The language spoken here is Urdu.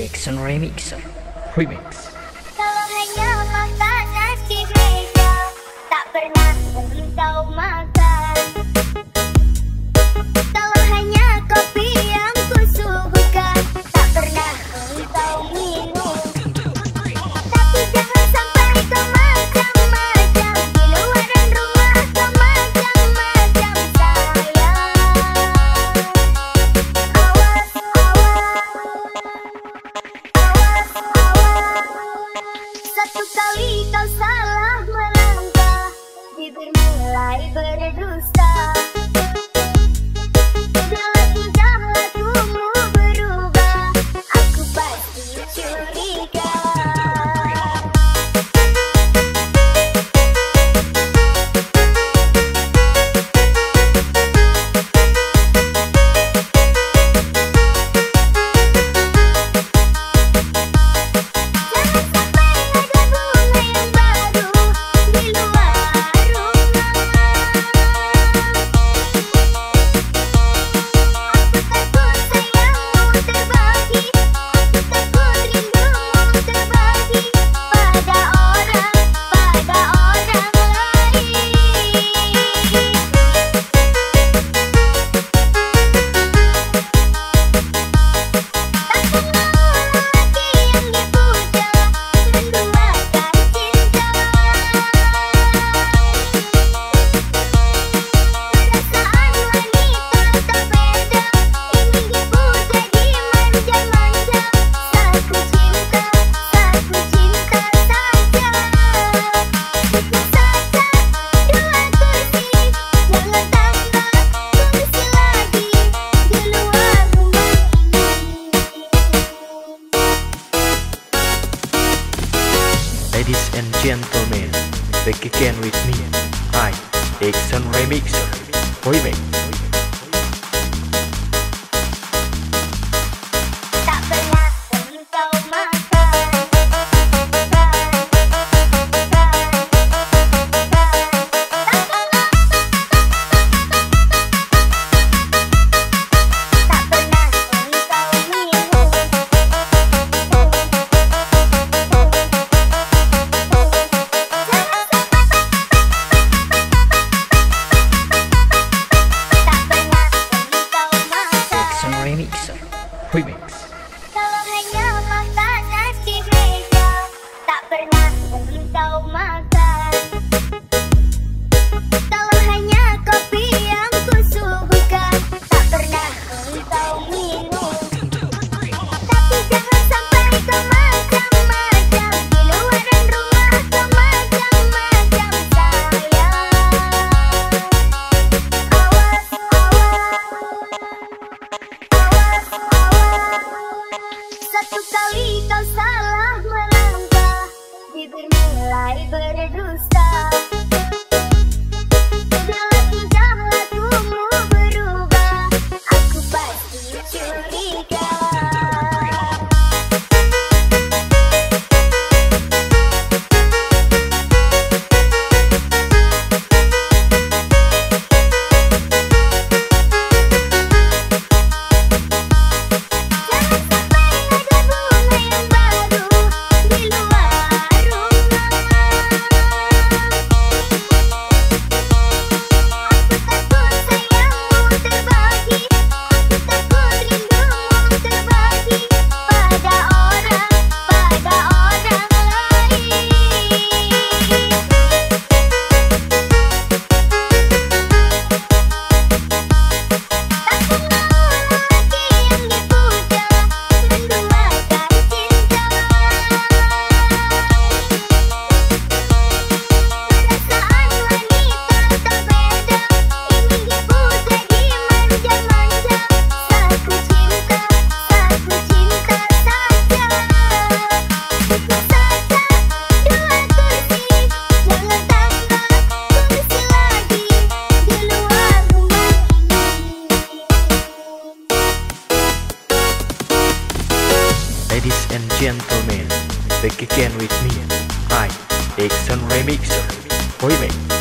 ایکشن ایکسن ہوئی بھی ملا بر ڈا مین ایک سن مکس ہوئی روسا روای چوری Ladies and gentlemen, back again with me, I, Dixon Remixer, Remix.